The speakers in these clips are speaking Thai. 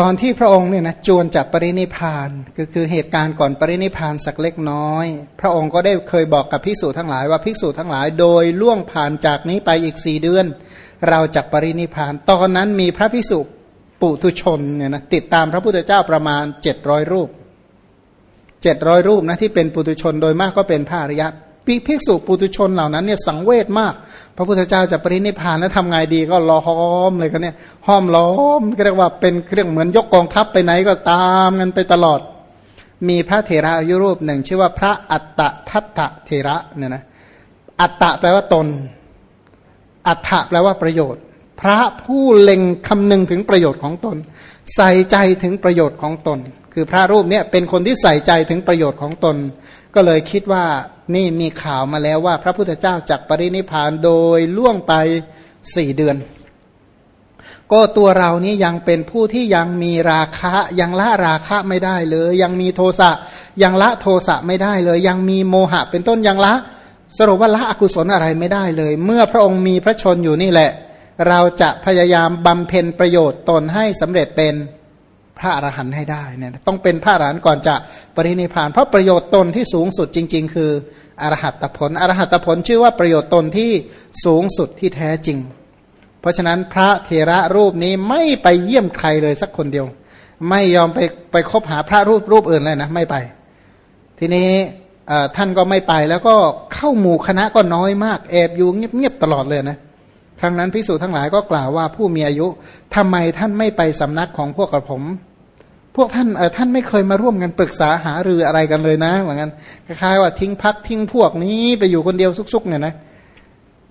ตอนที่พระองค์เนี่ยนะจวนจะปรินิพานก็คือเหตุการณ์ก่อนปรินิพานสักเล็กน้อย พระองค์ก็ได้เคยบอกกับภิกษุทั้งหลายว่าภิกษุทั้งหลายโดยล่วงผ่านจากนี้ไปอีกสี่เดือน เราจะปรินิพาน ตอนนั้นมีพระภิกษุปุถุชนเนี่ยนะติดตามพระพุทธเจ้าประมาณเจ็ดร้อยรูปเจ็ดร้อยรูปนะที่เป็นปุถุชนโดยมากก็เป็นพระอริยะ ภิกษุปุถุชนเหล่านั้นเนี่ยสังเวชมาก พระพุทธเจ้าจะปรินิพานแล้วทำไงดีก็ล้อมเลยกันเนี่ยห้อมล้อมเรียกว่าเป็นเครื่องเหมือนยกกองทัพไปไหนก็ตามกันไปตลอด มีพระเถระอายุรูปหนึ่ง ชื่อว่าพระอัตตทัตตะเถระเนี่ยนะอัตตะแปลว่าตน อัตถะแปลว่าประโยชน์ พระผู้เล็งคำนึงถึงประโยชน์ของตน ใส่ใจถึงประโยชน์ของตน คือพระรูปเนี่ยเป็นคนที่ใส่ใจถึงประโยชน์ของตน ก็เลยคิดว่านี่มีข่าวมาแล้วว่า พระพุทธเจ้าจักปรินิพานโดยล่วงไปสี่เดือน ก็ตัวเรานี้ยังเป็นผู้ที่ยังมีราคะยังละราคะไม่ได้เลย ยังมีโทสะยังละโทสะไม่ได้เลย ยังมีโมหะ เป็นต้นยังละ สรุปว่าละอกุศลอะไรไม่ได้เลย เมื่อพระองค์มีพระชนอยู่นี่แหละ เราจะพยายามบำเพ็ญประโยชน์ตนให้สำเร็จเป็น พระอรหันต์ให้ได้เนี่ยต้องเป็นพระอรหันต์ก่อนจะปรินิพานเพราะประโยชน์ตนที่สูงสุดจริง ๆ คืออรหัตผลอรหัตผลชื่อว่าประโยชน์ตนที่สูงสุดที่แท้จริง เพราะฉะนั้นพระเทระรูปนี้ไม่ไปเยี่ยมใครเลยสักคนเดียว ไม่ยอมไปไปคบหาพระรูปรูปอื่นเลยนะไม่ไป ทีนี้ท่านก็ไม่ไปแล้วก็เข้าหมู่คณะก็น้อยมากแอบอยู่เงียบๆตลอดเลยนะครั้งนั้นพิสูจน์ทั้งหลายก็กล่าวว่าผู้มีอายุทำไมท่านไม่ไปสำนักของพวกกระผม พวกท่านเออท่านไม่เคยมาร่วมกันปรึกษาหารืออะไรกันเลยนะเหมือนกันคล้ายๆว่าทิ้งพักทิ้งพวกนี้ไปอยู่คนเดียวซุกๆเนี่ยนะ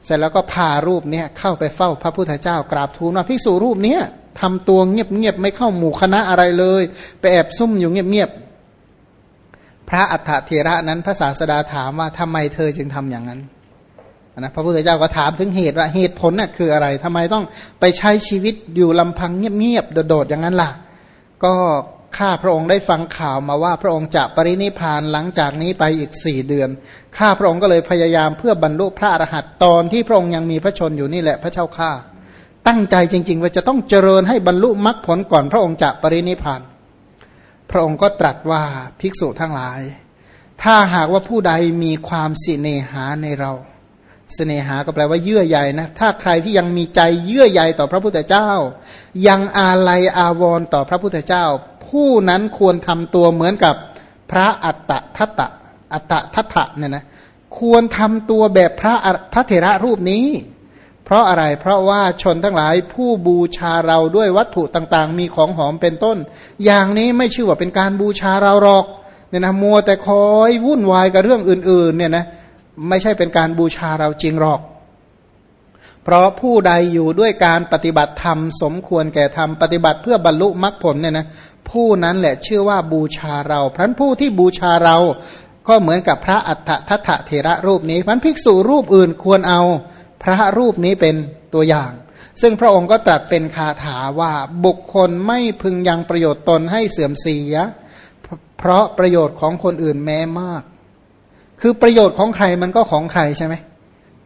เสร็จแล้วก็พารูปเนี้ยเข้าไปเฝ้าพระพุทธเจ้ากราบทูลว่าภิกษุรูปเนี้ยทำตัวเงียบๆไม่เข้าหมู่คณะอะไรเลย ไปแอบซุ่มอยู่เงียบๆพระอัฏฐเทระนั้นพระศาสดาถามว่าทำไมเธอจึงทำอย่างนั้นนะพระพุทธเจ้าก็ถามถึงเหตุว่าเหตุผลน่ะคืออะไรทำไมต้องไปใช้ชีวิตอยู่ลำพังเงียบๆโดดๆอย่างนั้นล่ะ ก็ ข้าพระองค์ได้ฟังข่าวมาว่าพระองค์จะปรินิพานหลังจากนี้ไปอีกสี่เดือน ข้าพระองค์ก็เลยพยายามเพื่อบรรลุพระอรหัตตอนที่พระองค์ยังมีพระชนอยู่นี่แหละพระเจ้าข้าตั้งใจจริง ๆ ว่าจะต้องเจริญให้บรรลุมรรคผลก่อนพระองค์จะปรินิพาน พระองค์ก็ตรัสว่าภิกษุทั้งหลาย ถ้าหากว่าผู้ใดมีความสิเนหาในเราเสนหาก็แปลว่าเยื่อใยนะ ถ้าใครที่ยังมีใจเยื่อใยต่อพระพุทธเจ้า ยังอาลัยอาวรณ์ต่อพระพุทธเจ้า ผู้นั้นควรทำตัวเหมือนกับพระอัตตทัตตะอัตตทัตถะเนี่ยนะควรทำตัวแบบพระพระเถระรูปนี้ เพราะอะไรเพราะว่าชนทั้งหลายผู้บูชาเราด้วยวัตถุต่างๆ มีของหอมเป็นต้น อย่างนี้ไม่ชื่อว่าเป็นการบูชาเราหรอกเนี่ยนะมัวแต่คอยวุ่นวายกับเรื่องอื่นๆเนี่ยนะไม่ใช่เป็นการบูชาเราจริงหรอก เพราะผู้ใดอยู่ด้วยการปฏิบัติธรรมสมควรแก่ธรรมปฏิบัติเพื่อบรรลุมรรคผลเนี่ยนะผู้นั้นแหละชื่อว่าบูชาเราพันผู้ที่บูชาเราก็เหมือนกับพระอัฏฐทัตถเถระรูปนี้พันภิกษุรูปอื่นควรเอาพระรูปนี้เป็นตัวอย่าง ซึ่งพระองค์ก็ตรัสเป็นคาถาว่าบุคคลไม่พึงยังประโยชน์ตนให้เสื่อมเสีย เพราะประโยชน์ของคนอื่นแม้มาก คือประโยชน์ของใครมันก็ของใครใช่ไหม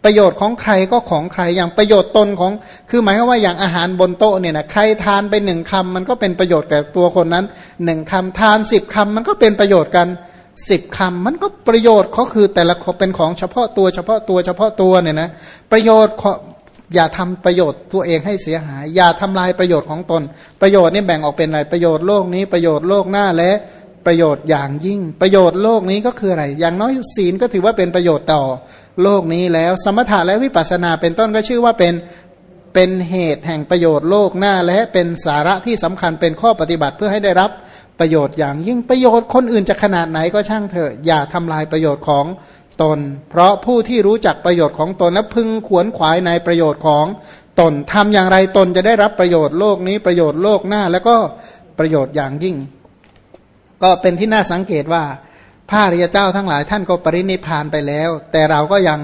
ประโยชน์ของใครก็ของใครอย่างประโยชน์ตนของ คือหมายว่าอย่างอาหารบนโต๊ะเนี่ยนะใครทานไปหนึ่งคำมันก็เป็นประโยชน์แก่ตัวคนนั้นหนึ่งคำทานสิบคำมันก็เป็นประโยชน์กันสิบคำมันก็ประโยชน์เขาคือแต่ละเป็นของเฉพาะตัวเฉพาะตัวเฉพาะตัวเนี่ยนะประโยชน์อย่าทำประโยชน์ตัวเองให้เสียหาย อย่าทำลายประโยชน์ของตน ประโยชน์นี่แบ่งออกเป็นอะไรประโยชน์โลกนี้ประโยชน์โลกหน้าและประโยชน์อย่างยิ่ง ประโยชน์โลกนี้ก็คืออะไร อย่างน้อยศีลก็ถือว่าเป็นประโยชน์ต่อ โลกนี้แล้ว สมถะและวิปัสสนาเป็นต้นก็ชื่อว่าเป็นเป็นเหตุแห่งประโยชน์โลกหน้าและเป็นสาระที่สำคัญเป็นข้อปฏิบัติเพื่อให้ได้รับประโยชน์อย่างยิ่งประโยชน์คนอื่นจะขนาดไหนก็ช่างเถอะอย่าทำลายประโยชน์ของตน เพราะผู้ที่รู้จักประโยชน์ของตนและพึงขวนขวายในประโยชน์ของตนทำอย่างไรตนจะได้รับประโยชน์โลกนี้ประโยชน์โลกหน้า แล้วก็ประโยชน์อย่างยิ่ง ก็เป็นที่น่าสังเกตว่า พระริยเจ้าทั้งหลายท่านก็ปรินิพานไปแล้ว แต่เราก็ยัง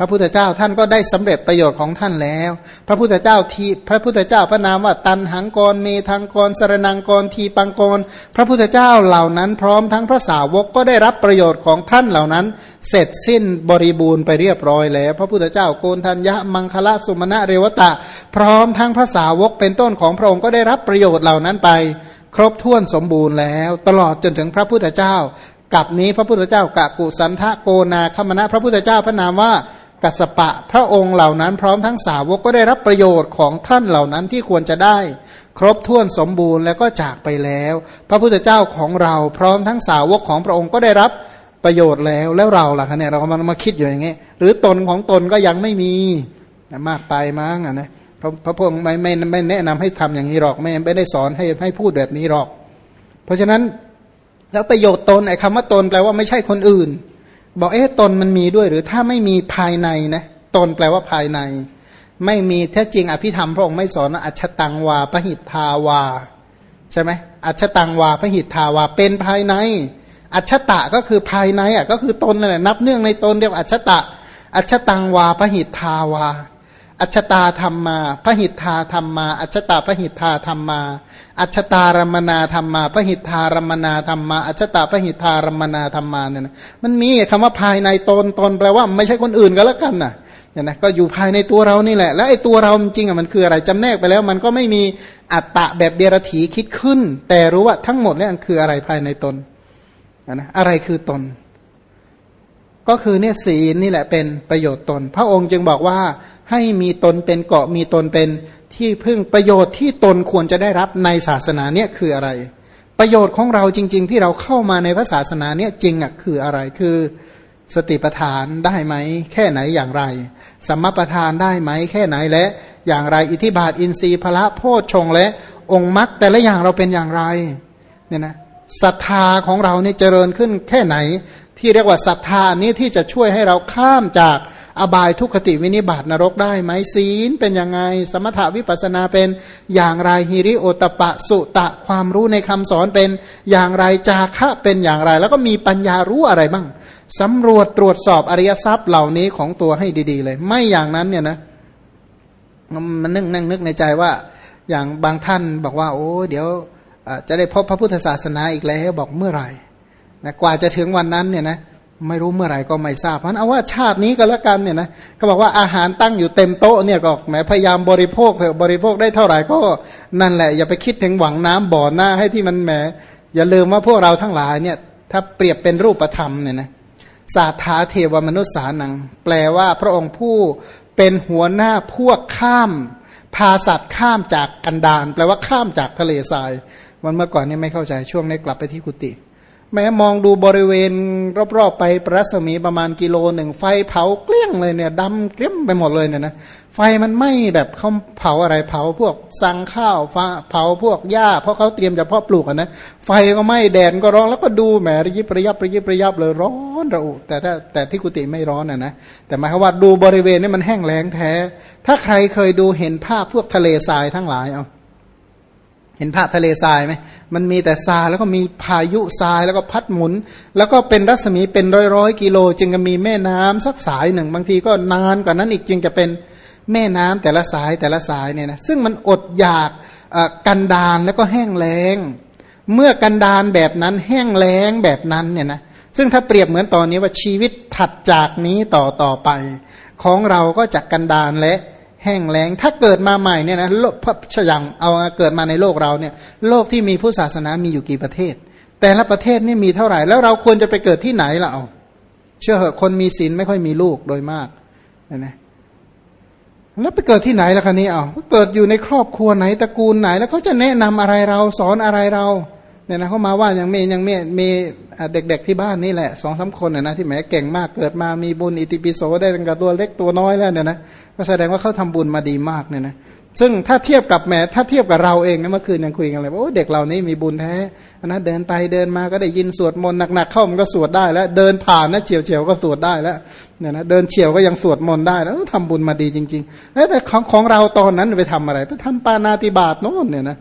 พระพุทธเจ้าท่านก็ได้สำเร็จประโยชน์ของท่านแล้ว พระพุทธเจ้าทีพระพุทธเจ้าพระนามว่าตันหังกรเมทังกรสรนังกรทีปังกร พระพุทธเจ้าเหล่านั้นพร้อมทั้งพระสาวกก็ได้รับประโยชน์ของท่านเหล่านั้น เสร็จสิ้นบริบูรณ์ไปเรียบร้อยแล้ว พระพุทธเจ้าโกนทัญญะมังคละสุมาณะเรวตะ พร้อมทั้งพระสาวกเป็นต้นของพระองค์ก็ได้รับประโยชน์เหล่านั้นไป ครบถ้วนสมบูรณ์แล้ว ตลอดจนถึงพระพุทธเจ้า กับนี้พระพุทธเจ้ากะกุสันทะโกนาคมณะพระพุทธเจ้าพระนามว่ากัสปะพระองค์เหล่านั้นพร้อมทั้งสาวกก็ได้รับประโยชน์ของท่านเหล่านั้นที่ควรจะได้ ครบถ้วนสมบูรณ์แล้วก็จากไปแล้ว พระพุทธเจ้าของเราพร้อมทั้งสาวกของพระองค์ก็ได้รับประโยชน์แล้วแล้วเราล่ะคะเนี่ยเราก็มามาคิดอยู่อย่างเงี้หรือตนของตนก็ยังไม่มีมากไปมั้งอะนะ พระพระพงศ์ไม่ไม่ไม่แนะนำให้ทำอย่างนี้หรอกไม่ไม่ได้สอนให้ให้พูดแบบนี้หรอก เพราะฉะนั้นแล้วประโยชน์ตนไอ้คำว่าตนแปลว่าไม่ใช่คนอื่น บอกเอ๊ะตนมันมีด้วย หรือถ้าไม่มีภายในนะตนแปลว่าภายใน ไม่มีแท้จริงอภิธรรมพระองค์ไม่สอนอัชตังวาพหิทธาวา ใช่ไหมอัชตังวาพหิทธาวาเป็นภายใน อัชตะก็คือภายในอะก็คือตนนั่นแหละนับเนื่องในตนเรียกอัชตะ อัชตังวาพหิทธาวา อัชตาธรรมมาพหิทธาธรรมมา อัชตาพหิทธาธรรมมา อัชตารมนาธรรมมาพหิทธารมนาธรรมมา อัชตาพหิทธารมนาธรรมมาเนี่ยนะ มันมีคำว่าภายในตนตนแปลว่าไม่ใช่คนอื่นก็แล้วกันนะเนี่ยนะก็อยู่ภายในตัวเรานี่แหละ แล้วไอ้ตัวเราจริงอะมันคืออะไรจำแนกไปแล้ว มันก็ไม่มีอัตตะแบบเดรถีคิดขึ้น แต่รู้ว่าทั้งหมดเนี่ยคืออะไรภายในตนนะอะไรคือตน ก็คือเนี่ยศีลนี่แหละเป็นประโยชน์ตน พระองค์จึงบอกว่า ให้มีตนเป็นเกาะมีตนเป็นที่พึ่งประโยชน์ที่ตนควรจะได้รับในศาสนาเนี่ยคืออะไร ประโยชน์ของเราจริง ๆ ที่เราเข้ามาในพระศาสนาเนี่ยจริงอะคืออะไรคือสติปัฏฐานได้ไหม แค่ไหนอย่างไรสัมมาปัฏฐานได้ไหม แค่ไหนและ อย่างไรอิทธิบาทอินทรีย์พละโพชฌงและ องค์มรรคแต่ละอย่างเราเป็นอย่างไรเนี่ยนะศรัทธาของเรานี่เจริญขึ้นแค่ไหน ที่เรียกว่าศรัทธานี้ที่จะช่วยให้เราข้ามจาก อบายทุกขติวินิบาตนรกได้ไหมศีลเป็นยังไง สมถาวิปัสนาเป็นอย่างไรฮิริโอตปะสุตะความรู้ในคำสอนเป็นอย่างไรจาคะเป็นอย่างไร แล้วก็มีปัญญารู้อะไรบ้างสำรวจตรวจสอบอริยทรัพย์เหล่านี้ของตัวให้ดี ๆ เลย ไม่อย่างนั้นเนี่ยนะมันนึกนั่งนึกในใจว่า อย่างบางท่านบอกว่า โอ้ เดี๋ยวจะได้พบพระพุทธศาสนาอีกแล้วบอกเมื่อไหร่นะกว่าจะถึงวันนั้นเนี่ยนะ ไม่รู้เมื่อไหร่ก็ไม่ทราบเพราะนั้นเอาว่าชาตินี้ก็แล้วกันเนี่ยนะก็บอกว่าอาหารตั้งอยู่เต็มโต๊ะเนี่ยก็แหมพยายามบริโภคเถอะบริโภคได้เท่าไหร่ก็นั่นแหละ อย่าไปคิดถึงหวังน้ำบ่อหน้าให้ที่มันแหมอย่าลืมว่าพวกเราทั้งหลายเนี่ย ถ้าเปรียบเป็นรูปธรรมเนี่ยนะสาธาเทวมนุษย์สานัง แปลว่าพระองค์ผู้เป็นหัวหน้าพวกข้าม พาสัตว์ข้ามจากกันดานแปลว่าข้ามจากทะเลทราย วันเมื่อก่อนนี่ไม่เข้าใจช่วงนี้กลับไปที่กุฏิ แม้มองดูบริเวณรอบๆไปประสมีประมาณกิโลหนึ่งไฟเผาเกลี้ยงเลยเนี่ยดำเกลี้ยงไปหมดเลยเนี่ยนะไฟมันไหม้แบบเขาเผาอะไรเผาพวกสังข้าวเผาพวกหญ้าเพราะเขาเตรียมจะเพาะปลูกนะไฟก็ไหม้แดดก็ร้อนแล้วก็ดูแหมระยิบระยับระยิบระยับเลยร้อนระอุแต่ถ้าแต่ที่กุฏิไม่ร้อนนะนะแต่หมายความว่าดูบริเวณนี้มันแห้งแล้งแท้ ถ้าใครเคยดูเห็นภาพพวกทะเลทรายทั้งหลายเอา เห็นภาพทะเลทรายไหมมันมีแต่ทรายแล้วก็มีพายุทรายแล้วก็พัดหมุน แล้วก็เป็นรัศมีเป็นร้อยร้อยกิโล จึงจะมีแม่น้ำสักสายหนึ่ง บางทีก็นานกว่านั้นอีกจึงจะเป็นแม่น้ำแต่ละสายแต่ละสายเนี่ยนะซึ่งมันอดอยากกันดานแล้วก็แห้งแล้ง เมื่อกันดานแบบนั้นแห้งแล้งแบบนั้นเนี่ยนะซึ่งถ้าเปรียบเหมือนตอนนี้ว่าชีวิตถัดจากนี้ต่อต่อไป ของเราก็จะกันดานและ แห้งแล้ง ถ้าเกิดมาใหม่เนี่ยนะโลกพระชยังเอาเกิดมาในโลกเราเนี่ย โลกที่มีผู้ศาสนามีอยู่กี่ประเทศ แต่ละประเทศนี่มีเท่าไหร่ แล้วเราควรจะไปเกิดที่ไหนล่ะเอาเชื่อเหอะคนมีศีลไม่ค่อยมีลูกโดยมากนะแล้วไปเกิดที่ไหนล่ะคะนี้เอาเกิดอยู่ในครอบครัวไหนตระกูลไหน แล้วเขาจะแนะนำอะไรเราสอนอะไรเรา เนี่ยนะเขามาว่ายังมียังมีมีเด็ก ๆที่บ้านนี่แหละสองสาคนนะที่แหมเก่งมากเกิดมามีบุญอิติปิโสได้ตั้งแต่ตัวเล็กตัวน้อยแล้วเนี่ยนะก็แสดงว่าเขาทำบุญมาดีมากเนี่ยนะซึ่งถ้าเทียบกับแหมถ้าเทียบกับเราเองนะเมื่อคืนยังคุยกันเลยว่าโอ้เด็กเหล่านี้มีบุญแท้นะเดินไปเดินมาก็ได้ยินสวดมนต์หนักๆเข้ามันก็สวดได้แล้ว เดินผ่านนะเฉียวเฉียวก็สวดได้แล้วเนี่ยนะเดินเฉียวก็ยังสวดมนต์ได้แล้วทำบุญมาดีจริงๆแต่ของของเราตอนนั้นไปทำอะไรไปทำปานาติบาตโน่นเนี่ยนะ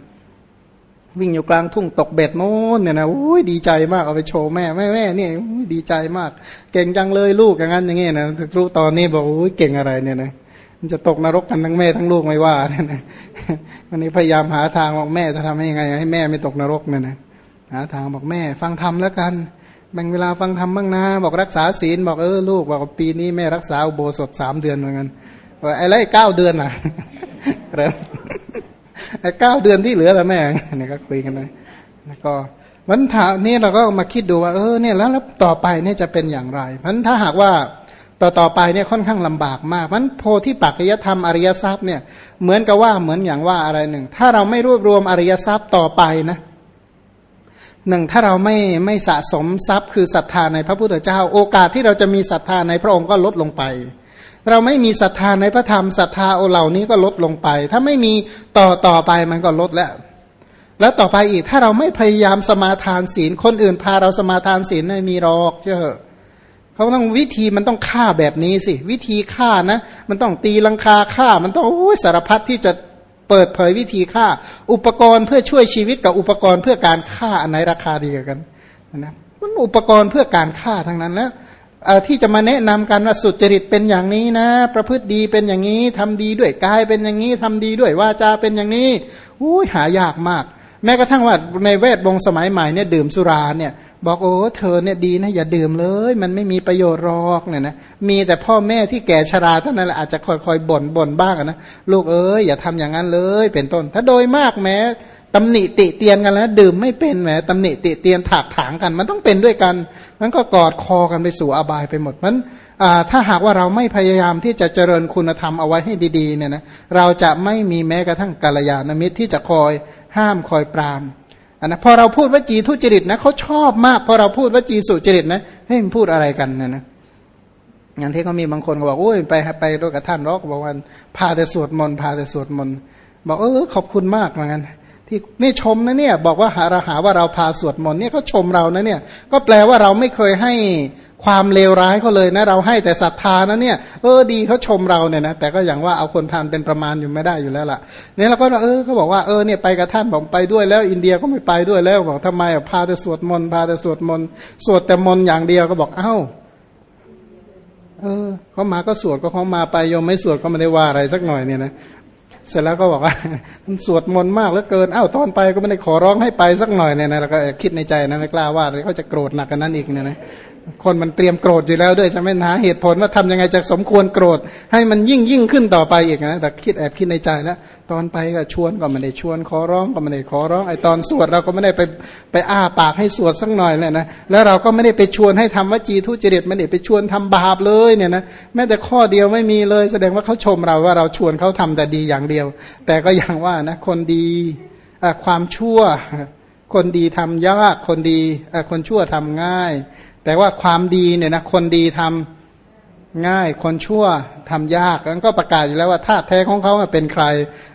วิ่งอยู่กลางทุ่งตกเบ็ดโน้นเนี่ยนะอุ้ยดีใจมากเอาไปโชว์แม่แม่แม่เนี่ยดีใจมาก เก่งจังเลยลูกอย่างนั้นอย่างเงี้ยนะรู้ตอนนี้บอกอุ้ยเก่งอะไรเนี่ยนะมันจะตกนรกกันทั้งแม่ทั้งลูกไม่ว่าเนี่ยนะวันนี้พยายามหาทางบอกแม่จะทำให้ยังไง ให้แม่ไม่ตกนรกเนี่ยนะหาทางบอกแม่ฟังธรรมแล้วกันแบ่งเวลาฟังธรรมบ้างนะ บอกรักษาศีลบอกเออลูกบอกปีนี้แม่รักษาอุโบสถสามเดือนเหมือนกันว่าไอ้ไรเก้าเดือนอะเริ่ม เก้าเดือนที่เหลือแล้วแม่เนี่ยก็คุยกันเลยแล้วก็วันถานี่เราก็มาคิดดูว่าเออเนี่ยแล้วต่อไปเนี่ยจะเป็นอย่างไรเพราะถ้าหากว่าต่อต่อไปเนี่ยค่อนข้างลำบากมากเพราะโพธิปัจจยธรรมอริยทรัพย์เนี่ยเหมือนกับว่าเหมือนอย่างว่าอะไรหนึ่ง ถ้าเราไม่รวบรวมอริยทรัพย์ต่อไปนะหนึ่งถ้าเราไม่ไม่สะสมทรัพย์คือศรัทธาในพระพุทธเจ้า โอกาสที่เราจะมีศรัทธาในพระองค์ก็ลดลงไป เราไม่มีศรัทธาในพระธรรมศรัทธาโอเหล่านี้ก็ลดลงไป ถ้าไม่มีต่อต่อไปมันก็ลดแล้ว แล้วต่อไปอีกถ้าเราไม่พยายามสมาทานศีลคนอื่นพาเราสมาทานศีลไม่มีหรอกเจ้าเขาต้องวิธีมันต้องฆ่าแบบนี้สิ วิธีฆ่านะ มันต้องตีลังคาฆ่า มันต้องโอ้สารพัดที่จะเปิดเผยวิธีฆ่า อุปกรณ์เพื่อช่วยชีวิตกับอุปกรณ์เพื่อการฆ่าอันไหนราคาดีกันนะมันอุปกรณ์เพื่อการฆ่าทั้งนั้นแล้ว ที่จะมาแนะนำกันว่าสุจริตเป็นอย่างนี้นะ ประพฤติดีเป็นอย่างนี้ทำดีด้วยกายเป็นอย่างนี้ทำดีด้วยวาจาเป็นอย่างนี้อุ้ยหายากมาก แม้กระทั่งว่าในเวทวงสมัยใหม่เนี่ยดื่มสุราเนี่ย บอกโอ้เธอเนี่ยดีนะอย่าดื่มเลย มันไม่มีประโยชน์หรอกเนี่ยนะมีแต่พ่อแม่ที่แก่ชราเท่านั้นแหละอาจจะคอยๆบ่นบ่นบ้างนะลูกเอ้ยอย่าทำอย่างนั้นเลย เป็นต้น ถ้าโดยมากแม้ ตำหนิติเตียนกันแล้ว ดื่มไม่เป็นแหมตำหนิติเตียนถากถางกัน มันต้องเป็นด้วยกันมันก็กอดคอกันไปสู่อบายไปหมดมันถ้าหากว่าเราไม่พยายามที่จะเจริญคุณธรรมเอาไว้ให้ดีๆเนี่ยนะเราจะไม่มีแม้กระทั่งกัลยาณมิตรที่จะคอยห้ามคอยปรามอันนะพอเราพูดว่าจีทุจริตนะเขาชอบมากพอเราพูดว่าจีสุจริตนะให้มันพูดอะไรกันนะนะอย่างที่เขามีบางคนก็บอกโอ้ยไปไปด้วยกับท่านรอกบอกว่าพาแต่สวดมนต์พาแต่สวดมนต์บอกเออขอบคุณมากเหมือนกัน ที่นี่ชมนะเนี่ย บอกว่าหาราหาว่าเราพาสวดมนต์เนี่ยเขาชมเรานะเนี่ย ก็แปลว่าเราไม่เคยให้ความเลวร้ายเขาเลยนะ เราให้แต่ศรัทธานะเนี่ยเออดีเขาชมเราเนี่ยนะแต่ก็อย่างว่าเอาคนพานเป็นประมาณอยู่ไม่ได้อยู่แล้วล่ะเนี่ยเราก็เออเขาบอกว่าเออเนี่ยไปกับท่านบอกไปด้วยแล้ว อินเดียก็ไม่ไปด้วยแล้วบอกทำไมอะพาแต่สวดมนต์พาแต่สวดมนต์สวดแต่มนต์อย่างเดียวก็บอกเอ้าเออเขามาก็สวดก็เขามาไปยมไม่สวดก็ไม่ได้ว่าอะไรสักหน่อยเนี่ยนะ เสร็จแล้วก็บอกว่ามันสวดมนต์มากเหลือเกินอ้าวตอนไปก็ไม่ได้ขอร้องให้ไปสักหน่อยเนี่ยนะแล้วก็คิดในใจนะไม่กล้าว่าเลยเขาจะโกรธหนักกันนั้นอีกเนี่ยนะ คนมันเตรียมโกรธอยู่แล้วด้วยใช่ไหมหาเหตุผลว่าทำยังไงจะสมควรโกรธ ให้มันยิ่งยิ่งขึ้นต่อไปอีกนะแต่คิดแอบคิดในใจแล้ว ตอนไปก็ชวนก็ไม่ได้ชวนขอร้องก็ไม่ได้ขอร้องไอตอนสวดเราก็ไม่ได้ไปไปอ้าปากให้สวดสักหน่อยเลยนะแล้วเราก็ไม่ได้ไปชวนให้ทำวจีทุจริตไม่ได้ไปชวนทำบาปเลยเนี่ยนะแม้แต่ข้อเดียวไม่มีเลย แสดงว่าเขาชมเราว่าเราชวนเขาทำแต่ดีอย่างเดียว แต่ก็อย่างว่านะคนดีความชั่วคนดีทำยากคนดีคนชั่วทำง่าย แต่ว่าความดีเนี่ยนะคนดีทำง่ายคนชั่วทำยากแล้วก็ประกาศอยู่แล้วว่าธาตุแท้ของเขาเป็นใคร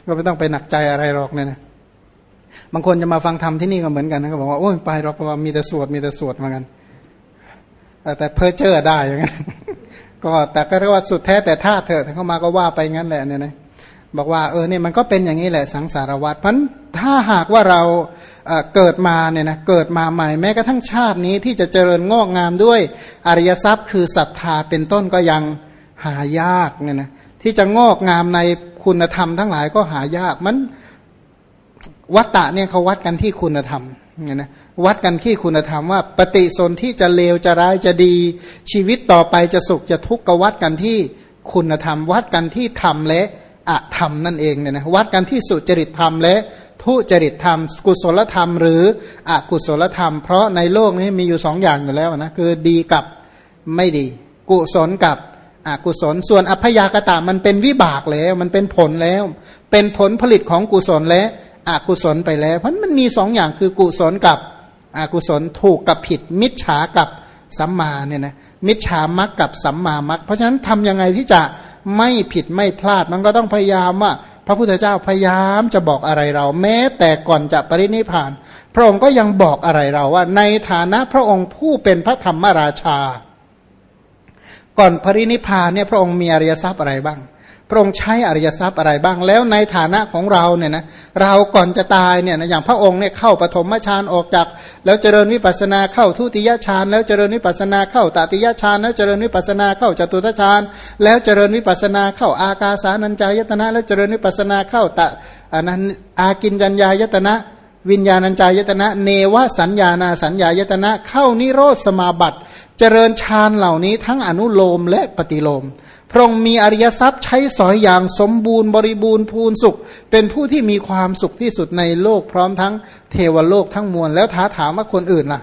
ก็ไม่ต้องไปหนักใจอะไรหรอกเนี่ยนะบางคนจะมาฟังธรรมที่นี่ก็เหมือนกันนะก็บอกว่าโอ้ยไปหรอกเพราะว่ามีแต่สวดมีแต่สวดเหมือนกันแต่เพอเจอได้อย่างนั้นก็แต่ก็เรียกว่าสุดแท้แต่ธาตุเถอะถ้าเข้ามาก็ว่าไปงั้นแหละเนี่ยนะ บอกว่าเออเนี่ยมันก็เป็นอย่างนี้แหละสังสารวัฏเพราะถ้าหากว่าเราเกิดมาเนี่ยนะเกิดมาใหม่แม้กระทั่งชาตินี้ที่จะเจริญงอกงามด้วยอริยทรัพย์ คือศรัทธาเป็นต้นก็ยังหายากเนี่ยนะที่จะงอกงามในคุณธรรมทั้งหลายก็หายากมันวัตตะเนี่ยเขาวัดกันที่คุณธรรมเนี่ยนะวัดกันที่คุณธรรมว่า ปฏิสนที่จะเลวจะร้ายจะดี ชีวิตต่อไปจะสุขจะทุกข์ก็วัดกันที่คุณธรรม วัดกันที่ธรรมและ อธรรมนั่นเองเนี่ยนะวัดกันที่สุจริตธรรมและทุจริตธรรม กุศลธรรม หรืออกุศลธรรม เพราะในโลกนี้มีอยู่สองอย่างอยู่แล้วนะคือดีกับไม่ดี กุศลกับอกุศลส่วนอัพยากตะมันเป็นวิบากแล้ว มันเป็นผลแล้ว เป็นผลผลิตของกุศลและอกุศลไปแล้ว เพราะมันมีสองอย่างคือกุศลกับอกุศลถูกกับผิด มิจฉากับสัมมาเนี่ยนะมิจฉามักกับสัมมามักเพราะฉะนั้นทำยังไงที่จะ ไม่ผิดไม่พลาดมันก็ต้องพยายามว่า พระพุทธเจ้าพยายามจะบอกอะไรเรา แม้แต่ก่อนจะปรินิพาน พระองค์ก็ยังบอกอะไรเราว่า ในฐานะพระองค์ผู้เป็นพระธรรมราชา ก่อนปรินิพานเนี่ยพระองค์มีอริยทรัพย์อะไรบ้าง ระองค์ใช้อริยทรัพย์อะไรบ้าง แล้วในฐานะของเราเนี่ยนะเราก่อนจะตายเนี่ยนะอย่างพระองค์เนี่ยเข้าปฐมฌานออกจาก แล้วเจริญวิปัสนาเข้าทุติยฌานแล้วเจริญวิปัสนาเข้าตติยฌานแล้วเจริญวิปัสนาเข้าจตุตฌานแล้วเจริญวิปัสนาเข้าอากาสานัญจายตนะ แล้วเจริญวิปัสนาเข้าตะอันนั้นอากินจัญญายตนะวิญญาณัญจายตนะ เนวสัญญานาสัญญายตนะ เข้านิโรธสมาบัติ เจริญฌานเหล่านี้ทั้งอนุโลมและปฏิโลม พระองค์มีอริยทรัพย์ใช้สอยอย่างสมบูรณ์บริบูรณ์พูนสุข เป็นผู้ที่มีความสุขที่สุดในโลกพร้อมทั้งเทวโลกทั้งมวลแล้วท้าถามว่าคนอื่นล่ะ